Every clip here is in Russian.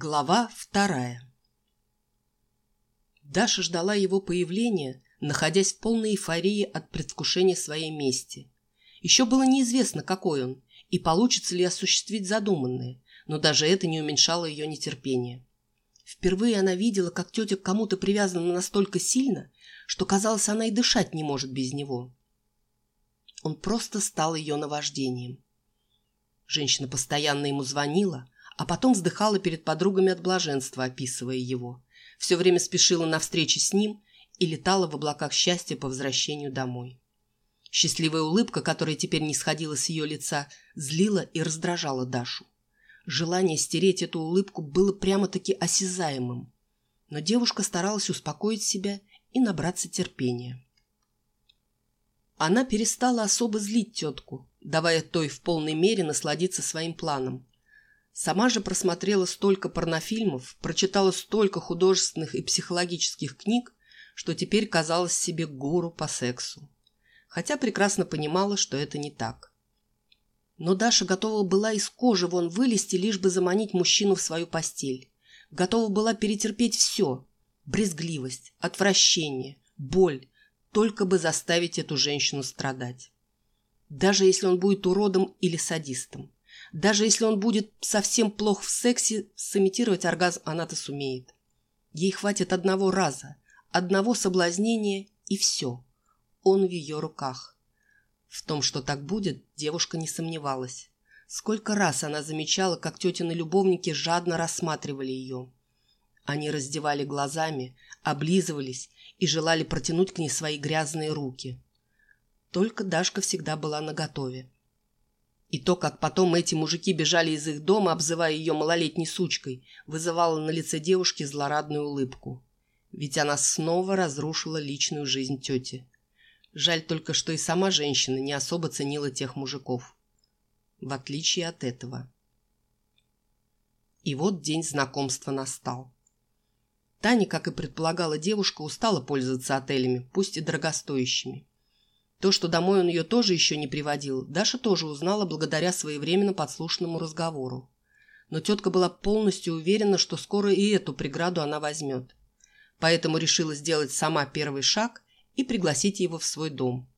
Глава вторая Даша ждала его появления, находясь в полной эйфории от предвкушения своей мести. Еще было неизвестно, какой он, и получится ли осуществить задуманное, но даже это не уменьшало ее нетерпения. Впервые она видела, как тетя к кому-то привязана настолько сильно, что, казалось, она и дышать не может без него. Он просто стал ее наваждением. Женщина постоянно ему звонила, а потом вздыхала перед подругами от блаженства, описывая его. Все время спешила на встречи с ним и летала в облаках счастья по возвращению домой. Счастливая улыбка, которая теперь не сходила с ее лица, злила и раздражала Дашу. Желание стереть эту улыбку было прямо-таки осязаемым. Но девушка старалась успокоить себя и набраться терпения. Она перестала особо злить тетку, давая той в полной мере насладиться своим планом. Сама же просмотрела столько порнофильмов, прочитала столько художественных и психологических книг, что теперь казалась себе гуру по сексу. Хотя прекрасно понимала, что это не так. Но Даша готова была из кожи вон вылезти, лишь бы заманить мужчину в свою постель. Готова была перетерпеть все – брезгливость, отвращение, боль, только бы заставить эту женщину страдать. Даже если он будет уродом или садистом. Даже если он будет совсем плох в сексе, сымитировать оргазм она-то сумеет. Ей хватит одного раза, одного соблазнения и все. Он в ее руках. В том, что так будет, девушка не сомневалась. Сколько раз она замечала, как тетины любовники жадно рассматривали ее. Они раздевали глазами, облизывались и желали протянуть к ней свои грязные руки. Только Дашка всегда была наготове. И то, как потом эти мужики бежали из их дома, обзывая ее малолетней сучкой, вызывало на лице девушки злорадную улыбку. Ведь она снова разрушила личную жизнь тети. Жаль только, что и сама женщина не особо ценила тех мужиков. В отличие от этого. И вот день знакомства настал. Таня, как и предполагала девушка, устала пользоваться отелями, пусть и дорогостоящими. То, что домой он ее тоже еще не приводил, Даша тоже узнала благодаря своевременно подслушанному разговору. Но тетка была полностью уверена, что скоро и эту преграду она возьмет. Поэтому решила сделать сама первый шаг и пригласить его в свой дом.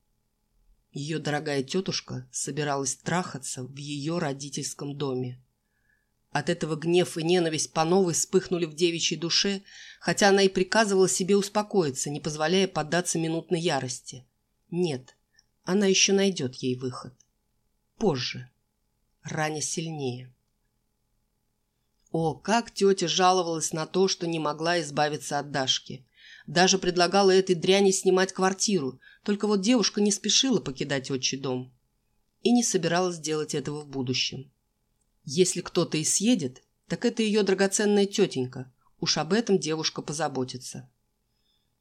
Ее дорогая тетушка собиралась трахаться в ее родительском доме. От этого гнев и ненависть по новой вспыхнули в девичьей душе, хотя она и приказывала себе успокоиться, не позволяя поддаться минутной ярости. Нет, она еще найдет ей выход. Позже. Раня сильнее. О, как тетя жаловалась на то, что не могла избавиться от Дашки. Даже предлагала этой дряни снимать квартиру, только вот девушка не спешила покидать отчий дом. И не собиралась делать этого в будущем. Если кто-то и съедет, так это ее драгоценная тетенька. Уж об этом девушка позаботится.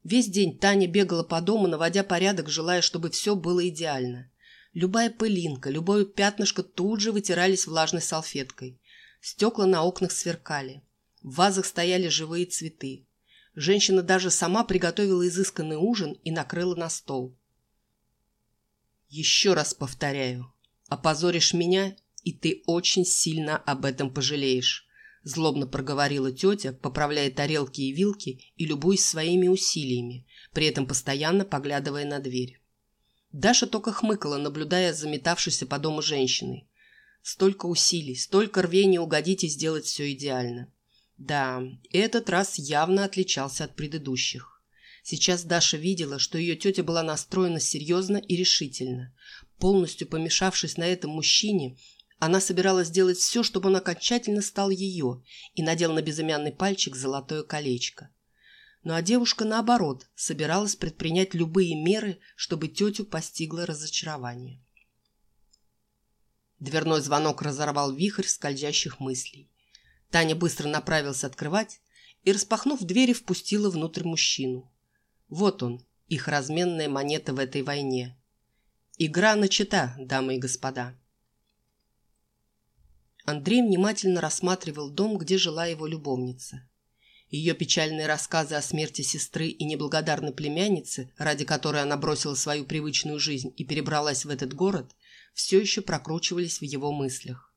Весь день Таня бегала по дому, наводя порядок, желая, чтобы все было идеально. Любая пылинка, любое пятнышко тут же вытирались влажной салфеткой. Стекла на окнах сверкали. В вазах стояли живые цветы. Женщина даже сама приготовила изысканный ужин и накрыла на стол. «Еще раз повторяю, опозоришь меня, и ты очень сильно об этом пожалеешь», Злобно проговорила тетя, поправляя тарелки и вилки и любуясь своими усилиями, при этом постоянно поглядывая на дверь. Даша только хмыкала, наблюдая за метавшейся по дому женщиной. Столько усилий, столько рвения угодить и сделать все идеально. Да, этот раз явно отличался от предыдущих. Сейчас Даша видела, что ее тетя была настроена серьезно и решительно. Полностью помешавшись на этом мужчине, она собиралась сделать все, чтобы он окончательно стал ее и надел на безымянный пальчик золотое колечко. Ну а девушка, наоборот, собиралась предпринять любые меры, чтобы тетю постигло разочарование. Дверной звонок разорвал вихрь скользящих мыслей. Таня быстро направилась открывать и, распахнув двери, впустила внутрь мужчину. Вот он, их разменная монета в этой войне. Игра начата, дамы и господа. Андрей внимательно рассматривал дом, где жила его любовница. Ее печальные рассказы о смерти сестры и неблагодарной племянницы, ради которой она бросила свою привычную жизнь и перебралась в этот город, все еще прокручивались в его мыслях.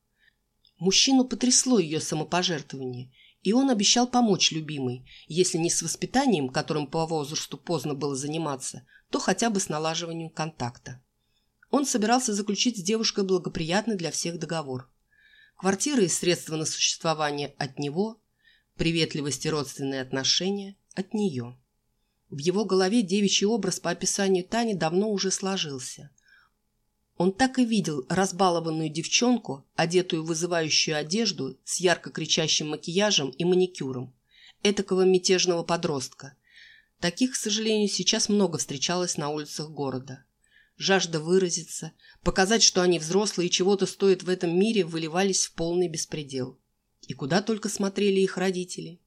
Мужчину потрясло ее самопожертвование, И он обещал помочь любимой, если не с воспитанием, которым по возрасту поздно было заниматься, то хотя бы с налаживанием контакта. Он собирался заключить с девушкой благоприятный для всех договор. Квартира и средства на существование от него, приветливость и родственные отношения от нее. В его голове девичий образ по описанию Тани давно уже сложился. Он так и видел разбалованную девчонку, одетую в вызывающую одежду с ярко кричащим макияжем и маникюром. Этакого мятежного подростка. Таких, к сожалению, сейчас много встречалось на улицах города. Жажда выразиться, показать, что они взрослые и чего-то стоят в этом мире, выливались в полный беспредел. И куда только смотрели их родители.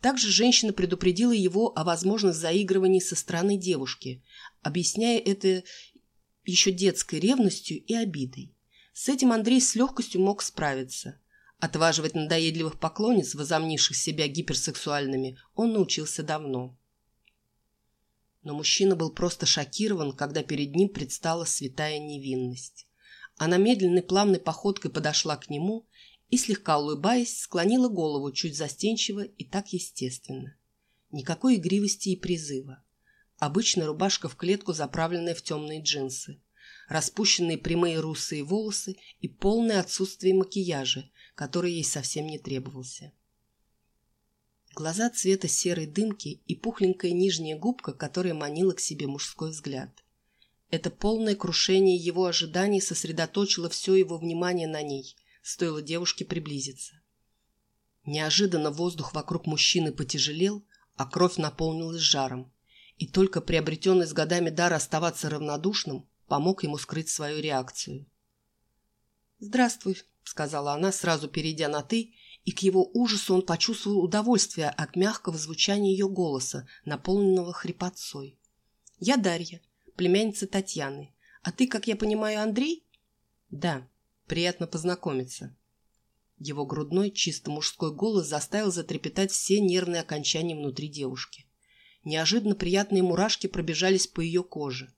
Также женщина предупредила его о возможных заигрываний со стороны девушки, объясняя это еще детской ревностью и обидой. С этим Андрей с легкостью мог справиться. Отваживать надоедливых поклонниц, возомнивших себя гиперсексуальными, он научился давно. Но мужчина был просто шокирован, когда перед ним предстала святая невинность. Она медленной плавной походкой подошла к нему и, слегка улыбаясь, склонила голову чуть застенчиво и так естественно. Никакой игривости и призыва. Обычная рубашка в клетку, заправленная в темные джинсы. Распущенные прямые русые волосы и полное отсутствие макияжа, который ей совсем не требовался. Глаза цвета серой дымки и пухленькая нижняя губка, которая манила к себе мужской взгляд. Это полное крушение его ожиданий сосредоточило все его внимание на ней – стоило девушке приблизиться. Неожиданно воздух вокруг мужчины потяжелел, а кровь наполнилась жаром. И только приобретенный с годами дар оставаться равнодушным помог ему скрыть свою реакцию. «Здравствуй», — сказала она, сразу перейдя на «ты», и к его ужасу он почувствовал удовольствие от мягкого звучания ее голоса, наполненного хрипотцой. «Я Дарья, племянница Татьяны. А ты, как я понимаю, Андрей?» «Да», Приятно познакомиться». Его грудной, чисто мужской голос заставил затрепетать все нервные окончания внутри девушки. Неожиданно приятные мурашки пробежались по ее коже.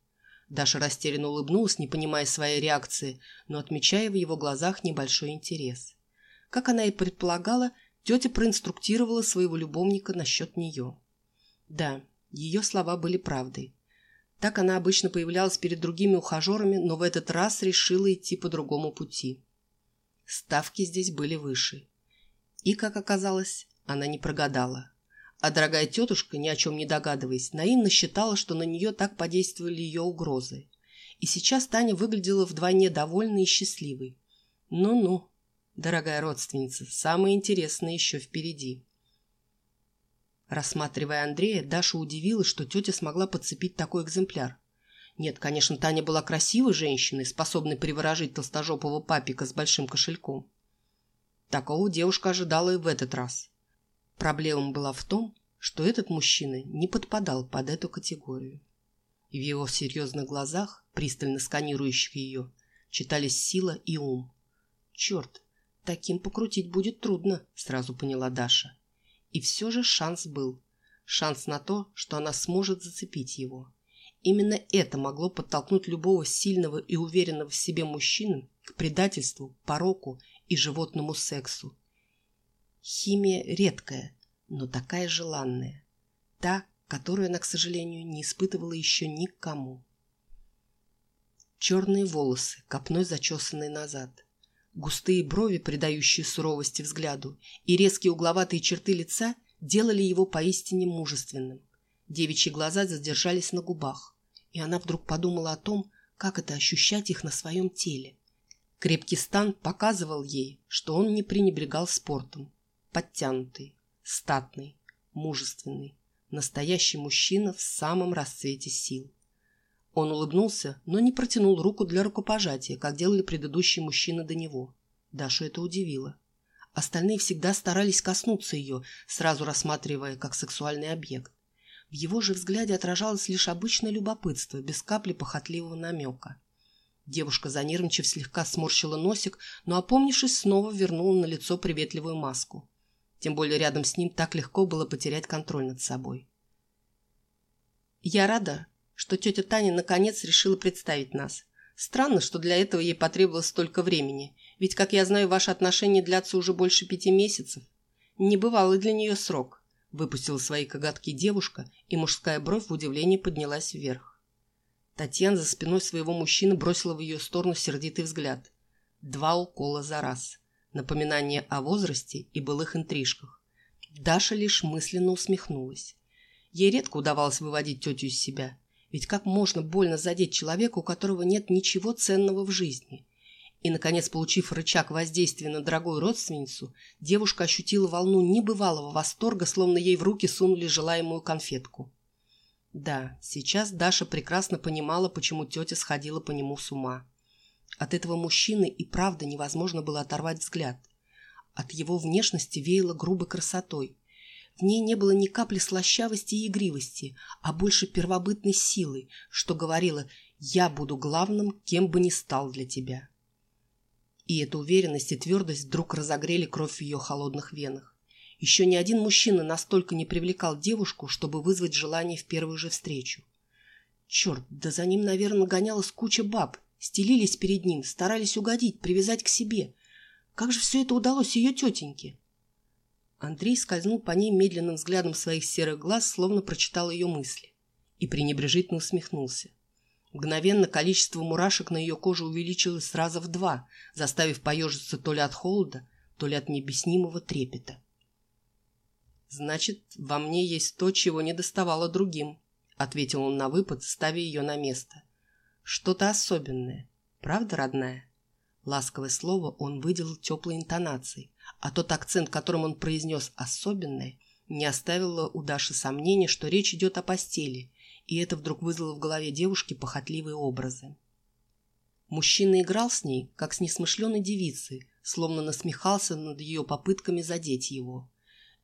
Даша растерянно улыбнулась, не понимая своей реакции, но отмечая в его глазах небольшой интерес. Как она и предполагала, тетя проинструктировала своего любовника насчет нее. Да, ее слова были правдой. Так она обычно появлялась перед другими ухажерами, но в этот раз решила идти по другому пути. Ставки здесь были выше. И, как оказалось, она не прогадала. А дорогая тетушка, ни о чем не догадываясь, наивно считала, что на нее так подействовали ее угрозы. И сейчас Таня выглядела вдвойне довольной и счастливой. Ну-ну, дорогая родственница, самое интересное еще впереди. Рассматривая Андрея, Даша удивилась, что тетя смогла подцепить такой экземпляр. Нет, конечно, Таня была красивой женщиной, способной приворожить толстожопого папика с большим кошельком. Такого девушка ожидала и в этот раз. Проблема была в том, что этот мужчина не подпадал под эту категорию. И в его серьезных глазах, пристально сканирующих ее, читались сила и ум. «Черт, таким покрутить будет трудно», — сразу поняла Даша. И все же шанс был. Шанс на то, что она сможет зацепить его. Именно это могло подтолкнуть любого сильного и уверенного в себе мужчину к предательству, пороку и животному сексу. Химия редкая, но такая желанная. Та, которую она, к сожалению, не испытывала еще никому. Черные волосы, копной зачесанные назад – Густые брови, придающие суровости взгляду, и резкие угловатые черты лица делали его поистине мужественным. Девичьи глаза задержались на губах, и она вдруг подумала о том, как это ощущать их на своем теле. Крепкий стан показывал ей, что он не пренебрегал спортом. Подтянутый, статный, мужественный, настоящий мужчина в самом расцвете сил. Он улыбнулся, но не протянул руку для рукопожатия, как делали предыдущие мужчины до него. Дашу это удивило. Остальные всегда старались коснуться ее, сразу рассматривая как сексуальный объект. В его же взгляде отражалось лишь обычное любопытство, без капли похотливого намека. Девушка, занервничав, слегка сморщила носик, но, опомнившись, снова вернула на лицо приветливую маску. Тем более рядом с ним так легко было потерять контроль над собой. «Я рада, что тетя Таня наконец решила представить нас. Странно, что для этого ей потребовалось столько времени, ведь, как я знаю, ваши отношения длятся уже больше пяти месяцев. Небывалый для нее срок. Выпустила свои коготки девушка, и мужская бровь в удивлении поднялась вверх. Татьяна за спиной своего мужчины бросила в ее сторону сердитый взгляд. Два укола за раз. Напоминание о возрасте и былых интрижках. Даша лишь мысленно усмехнулась. Ей редко удавалось выводить тетю из себя. Ведь как можно больно задеть человека, у которого нет ничего ценного в жизни? И, наконец, получив рычаг воздействия на дорогую родственницу, девушка ощутила волну небывалого восторга, словно ей в руки сунули желаемую конфетку. Да, сейчас Даша прекрасно понимала, почему тетя сходила по нему с ума. От этого мужчины и правда невозможно было оторвать взгляд. От его внешности веяло грубой красотой. В ней не было ни капли слащавости и игривости, а больше первобытной силы, что говорило «я буду главным, кем бы ни стал для тебя». И эта уверенность и твердость вдруг разогрели кровь в ее холодных венах. Еще ни один мужчина настолько не привлекал девушку, чтобы вызвать желание в первую же встречу. Черт, да за ним, наверное, гонялась куча баб, стелились перед ним, старались угодить, привязать к себе. Как же все это удалось ее тетеньке? Андрей скользнул по ней медленным взглядом своих серых глаз, словно прочитал ее мысли, и пренебрежительно усмехнулся. Мгновенно количество мурашек на ее коже увеличилось сразу в два, заставив поежиться то ли от холода, то ли от необъяснимого трепета. «Значит, во мне есть то, чего не доставало другим», — ответил он на выпад, ставя ее на место. «Что-то особенное. Правда, родная?» Ласковое слово он выделил теплой интонацией, а тот акцент, которым он произнес «особенное», не оставило у Даши сомнения, что речь идет о постели, и это вдруг вызвало в голове девушки похотливые образы. Мужчина играл с ней, как с несмышленой девицей, словно насмехался над ее попытками задеть его.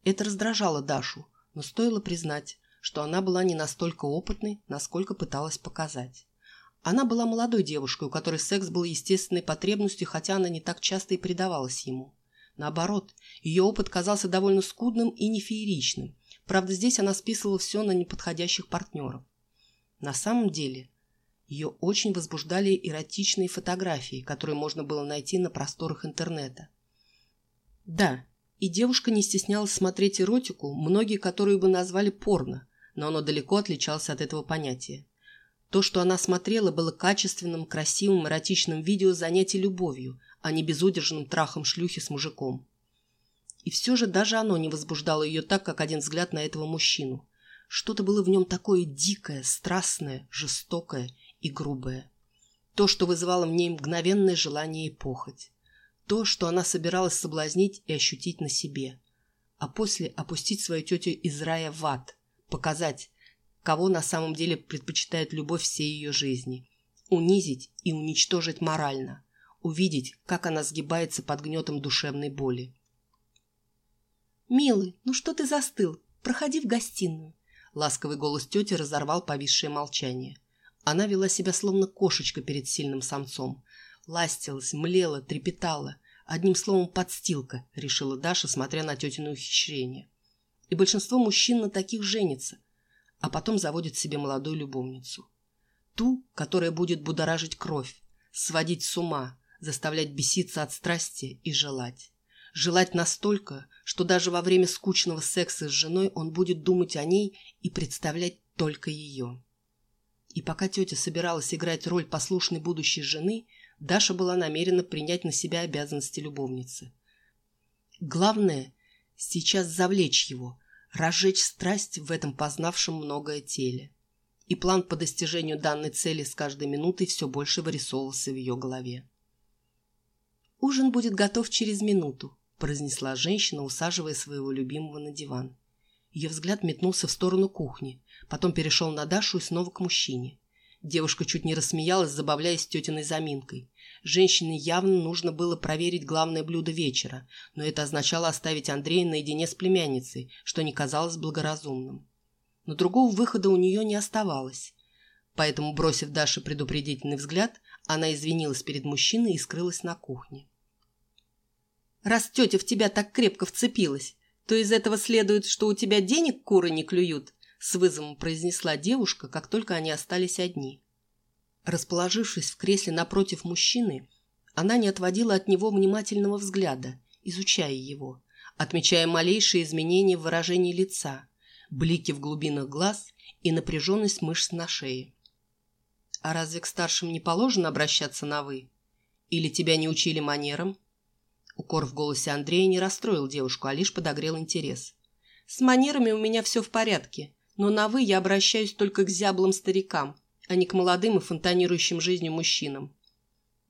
Это раздражало Дашу, но стоило признать, что она была не настолько опытной, насколько пыталась показать. Она была молодой девушкой, у которой секс был естественной потребностью, хотя она не так часто и предавалась ему. Наоборот, ее опыт казался довольно скудным и нефееричным. Правда, здесь она списывала все на неподходящих партнеров. На самом деле, ее очень возбуждали эротичные фотографии, которые можно было найти на просторах интернета. Да, и девушка не стеснялась смотреть эротику, многие которые бы назвали порно, но оно далеко отличалось от этого понятия. То, что она смотрела, было качественным, красивым, эротичным видео занятий любовью, а не безудержным трахом шлюхи с мужиком. И все же даже оно не возбуждало ее так, как один взгляд на этого мужчину. Что-то было в нем такое дикое, страстное, жестокое и грубое. То, что вызывало в ней мгновенное желание и похоть. То, что она собиралась соблазнить и ощутить на себе. А после опустить свою тетю из рая в ад. Показать, кого на самом деле предпочитает любовь всей ее жизни. Унизить и уничтожить морально. Увидеть, как она сгибается под гнетом душевной боли. «Милый, ну что ты застыл? Проходи в гостиную. Ласковый голос тети разорвал повисшее молчание. Она вела себя словно кошечка перед сильным самцом. Ластилась, млела, трепетала. Одним словом, подстилка, решила Даша, смотря на тетину ухищрение. И большинство мужчин на таких женится, а потом заводит себе молодую любовницу. Ту, которая будет будоражить кровь, сводить с ума, заставлять беситься от страсти и желать. Желать настолько, что даже во время скучного секса с женой он будет думать о ней и представлять только ее. И пока тетя собиралась играть роль послушной будущей жены, Даша была намерена принять на себя обязанности любовницы. Главное – сейчас завлечь его, разжечь страсть в этом познавшем многое теле. И план по достижению данной цели с каждой минутой все больше вырисовывался в ее голове. «Ужин будет готов через минуту», произнесла женщина, усаживая своего любимого на диван. Ее взгляд метнулся в сторону кухни, потом перешел на Дашу и снова к мужчине. Девушка чуть не рассмеялась, забавляясь тетиной заминкой. Женщине явно нужно было проверить главное блюдо вечера, но это означало оставить Андрея наедине с племянницей, что не казалось благоразумным. Но другого выхода у нее не оставалось. Поэтому, бросив Даше предупредительный взгляд, она извинилась перед мужчиной и скрылась на кухне. Раз тетя в тебя так крепко вцепилась, то из этого следует, что у тебя денег куры не клюют, с вызовом произнесла девушка, как только они остались одни. Расположившись в кресле напротив мужчины, она не отводила от него внимательного взгляда, изучая его, отмечая малейшие изменения в выражении лица, блики в глубинах глаз и напряженность мышц на шее. «А разве к старшим не положено обращаться на «вы»? Или тебя не учили манерам?» Укор в голосе Андрея не расстроил девушку, а лишь подогрел интерес. «С манерами у меня все в порядке, но на «вы» я обращаюсь только к зяблым старикам, а не к молодым и фонтанирующим жизнью мужчинам.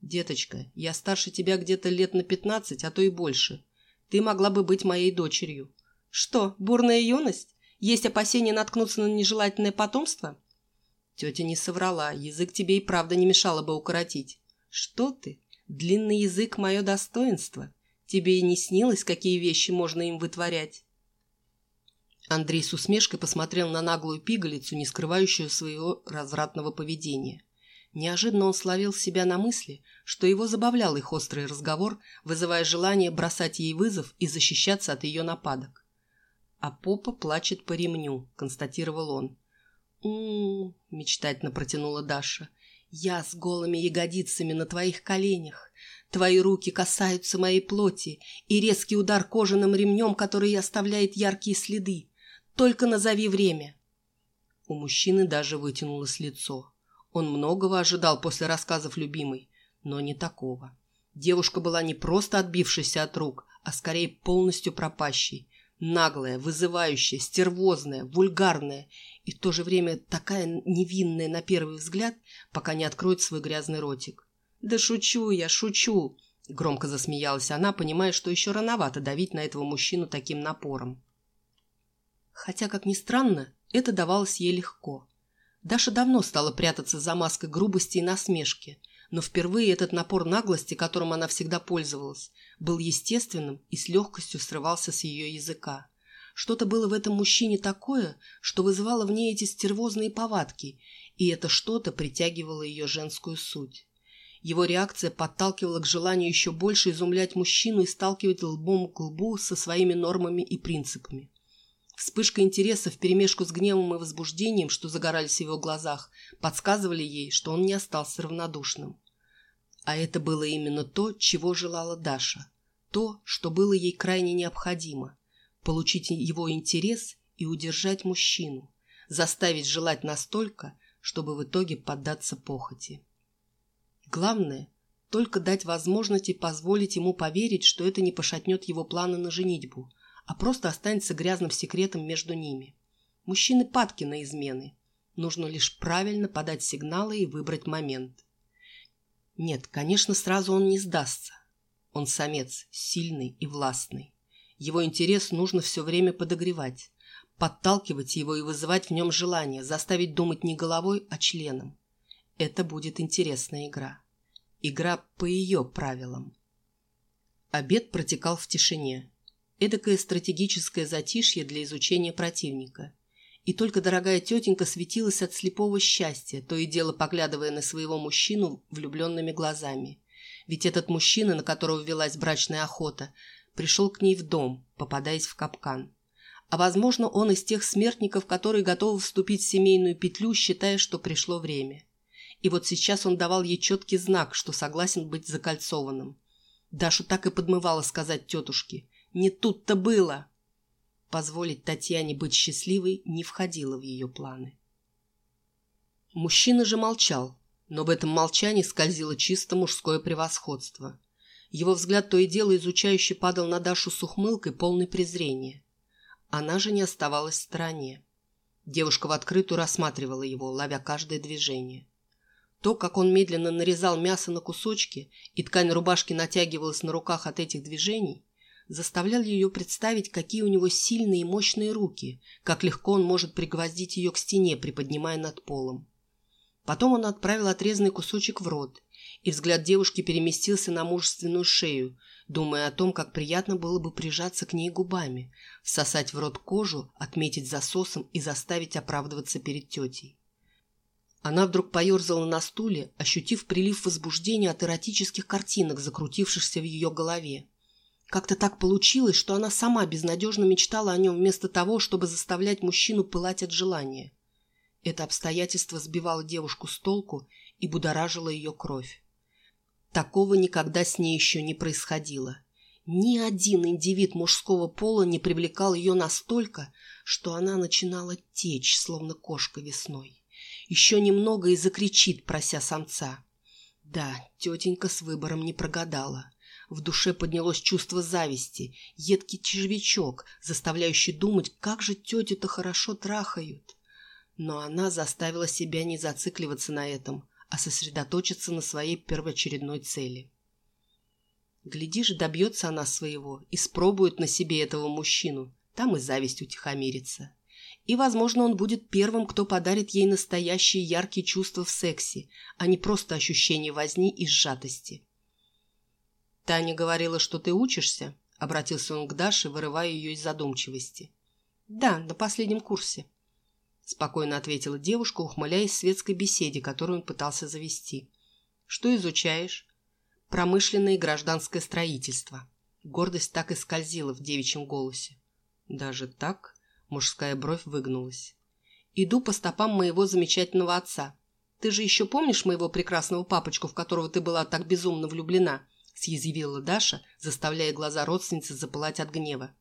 Деточка, я старше тебя где-то лет на пятнадцать, а то и больше. Ты могла бы быть моей дочерью. Что, бурная юность? Есть опасения наткнуться на нежелательное потомство?» Тетя не соврала, язык тебе и правда не мешало бы укоротить. «Что ты? Длинный язык – мое достоинство. Тебе и не снилось, какие вещи можно им вытворять?» Андрей с усмешкой посмотрел на наглую пигалицу, не скрывающую своего развратного поведения. Неожиданно он словил себя на мысли, что его забавлял их острый разговор, вызывая желание бросать ей вызов и защищаться от ее нападок. «А попа плачет по ремню», — констатировал он. Мечтательно протянула Даша. «Я с голыми ягодицами на твоих коленях. Твои руки касаются моей плоти, и резкий удар кожаным ремнем, который оставляет яркие следы. Только назови время». У мужчины даже вытянулось лицо. Он многого ожидал после рассказов любимой, но не такого. Девушка была не просто отбившейся от рук, а скорее полностью пропащей. Наглая, вызывающая, стервозная, вульгарная и в то же время такая невинная на первый взгляд, пока не откроет свой грязный ротик. «Да шучу я, шучу!» Громко засмеялась она, понимая, что еще рановато давить на этого мужчину таким напором. Хотя, как ни странно, это давалось ей легко. Даша давно стала прятаться за маской грубости и насмешки, но впервые этот напор наглости, которым она всегда пользовалась, был естественным и с легкостью срывался с ее языка. Что-то было в этом мужчине такое, что вызывало в ней эти стервозные повадки, и это что-то притягивало ее женскую суть. Его реакция подталкивала к желанию еще больше изумлять мужчину и сталкивать лбом к лбу со своими нормами и принципами. Вспышка интереса вперемешку с гневом и возбуждением, что загорались в его глазах, подсказывали ей, что он не остался равнодушным. А это было именно то, чего желала Даша. То, что было ей крайне необходимо. Получить его интерес и удержать мужчину. Заставить желать настолько, чтобы в итоге поддаться похоти. Главное – только дать возможность и позволить ему поверить, что это не пошатнет его планы на женитьбу – а просто останется грязным секретом между ними. Мужчины падки на измены. Нужно лишь правильно подать сигналы и выбрать момент. Нет, конечно, сразу он не сдастся. Он самец, сильный и властный. Его интерес нужно все время подогревать, подталкивать его и вызывать в нем желание, заставить думать не головой, а членом. Это будет интересная игра. Игра по ее правилам. Обед протекал в тишине. Эдакое стратегическое затишье для изучения противника. И только дорогая тетенька светилась от слепого счастья, то и дело поглядывая на своего мужчину влюбленными глазами. Ведь этот мужчина, на которого велась брачная охота, пришел к ней в дом, попадаясь в капкан. А возможно, он из тех смертников, которые готовы вступить в семейную петлю, считая, что пришло время. И вот сейчас он давал ей четкий знак, что согласен быть закольцованным. Дашу так и подмывало сказать тетушке – не тут-то было. Позволить Татьяне быть счастливой не входило в ее планы. Мужчина же молчал, но в этом молчании скользило чисто мужское превосходство. Его взгляд то и дело изучающе падал на Дашу с ухмылкой, полной презрения. Она же не оставалась в стороне. Девушка в открытую рассматривала его, ловя каждое движение. То, как он медленно нарезал мясо на кусочки, и ткань рубашки натягивалась на руках от этих движений, заставлял ее представить, какие у него сильные и мощные руки, как легко он может пригвоздить ее к стене, приподнимая над полом. Потом он отправил отрезанный кусочек в рот, и взгляд девушки переместился на мужественную шею, думая о том, как приятно было бы прижаться к ней губами, всосать в рот кожу, отметить засосом и заставить оправдываться перед тетей. Она вдруг поерзала на стуле, ощутив прилив возбуждения от эротических картинок, закрутившихся в ее голове. Как-то так получилось, что она сама безнадежно мечтала о нем вместо того, чтобы заставлять мужчину пылать от желания. Это обстоятельство сбивало девушку с толку и будоражило ее кровь. Такого никогда с ней еще не происходило. Ни один индивид мужского пола не привлекал ее настолько, что она начинала течь, словно кошка весной. Еще немного и закричит, прося самца. Да, тетенька с выбором не прогадала. В душе поднялось чувство зависти, едкий червячок, заставляющий думать, как же тетю-то хорошо трахают. Но она заставила себя не зацикливаться на этом, а сосредоточиться на своей первоочередной цели. Глядишь, добьется она своего и спробует на себе этого мужчину, там и зависть утихомирится. И, возможно, он будет первым, кто подарит ей настоящие яркие чувства в сексе, а не просто ощущение возни и сжатости. «Таня говорила, что ты учишься?» — обратился он к Даше, вырывая ее из задумчивости. «Да, на последнем курсе», — спокойно ответила девушка, ухмыляясь светской беседе, которую он пытался завести. «Что изучаешь?» «Промышленное и гражданское строительство». Гордость так и скользила в девичьем голосе. «Даже так?» — мужская бровь выгнулась. «Иду по стопам моего замечательного отца. Ты же еще помнишь моего прекрасного папочку, в которого ты была так безумно влюблена?» Съязвила Даша, заставляя глаза родственницы запылать от гнева.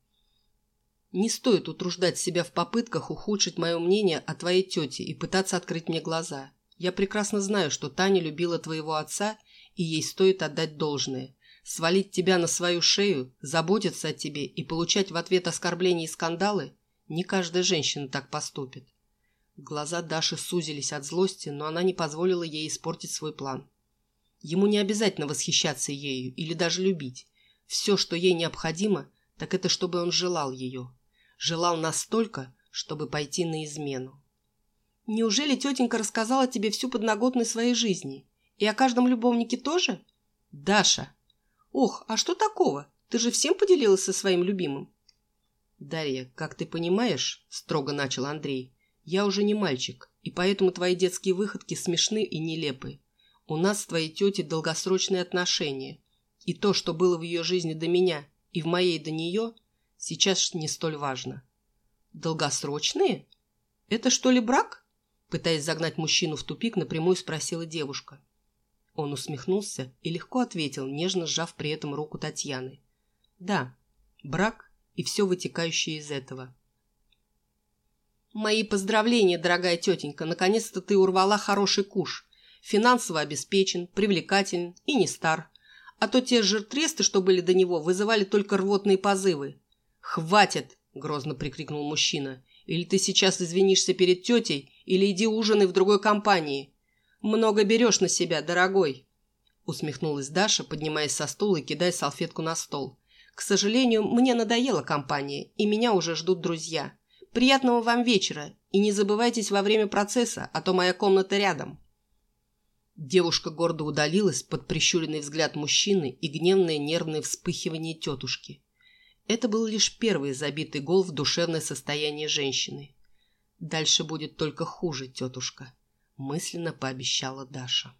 «Не стоит утруждать себя в попытках ухудшить мое мнение о твоей тете и пытаться открыть мне глаза. Я прекрасно знаю, что Таня любила твоего отца, и ей стоит отдать должное. Свалить тебя на свою шею, заботиться о тебе и получать в ответ оскорбления и скандалы – не каждая женщина так поступит». Глаза Даши сузились от злости, но она не позволила ей испортить свой план. Ему не обязательно восхищаться ею или даже любить. Все, что ей необходимо, так это чтобы он желал ее. Желал настолько, чтобы пойти на измену. Неужели тетенька рассказала тебе всю подноготную своей жизни? И о каждом любовнике тоже? Даша! Ох, а что такого? Ты же всем поделилась со своим любимым? Дарья, как ты понимаешь, строго начал Андрей, я уже не мальчик, и поэтому твои детские выходки смешны и нелепы. У нас с твоей тетей долгосрочные отношения. И то, что было в ее жизни до меня и в моей до нее, сейчас не столь важно. Долгосрочные? Это что ли брак? Пытаясь загнать мужчину в тупик, напрямую спросила девушка. Он усмехнулся и легко ответил, нежно сжав при этом руку Татьяны. Да, брак и все вытекающее из этого. Мои поздравления, дорогая тетенька, наконец-то ты урвала хороший куш финансово обеспечен, привлекателен и не стар. А то те жиртресты, что были до него, вызывали только рвотные позывы. «Хватит!» – грозно прикрикнул мужчина. «Или ты сейчас извинишься перед тетей, или иди ужинай в другой компании. Много берешь на себя, дорогой!» Усмехнулась Даша, поднимаясь со стула и кидая салфетку на стол. «К сожалению, мне надоела компания, и меня уже ждут друзья. Приятного вам вечера, и не забывайтесь во время процесса, а то моя комната рядом». Девушка гордо удалилась под прищуренный взгляд мужчины и гневное нервное вспыхивание тетушки. Это был лишь первый забитый гол в душевное состояние женщины. «Дальше будет только хуже, тетушка», – мысленно пообещала Даша.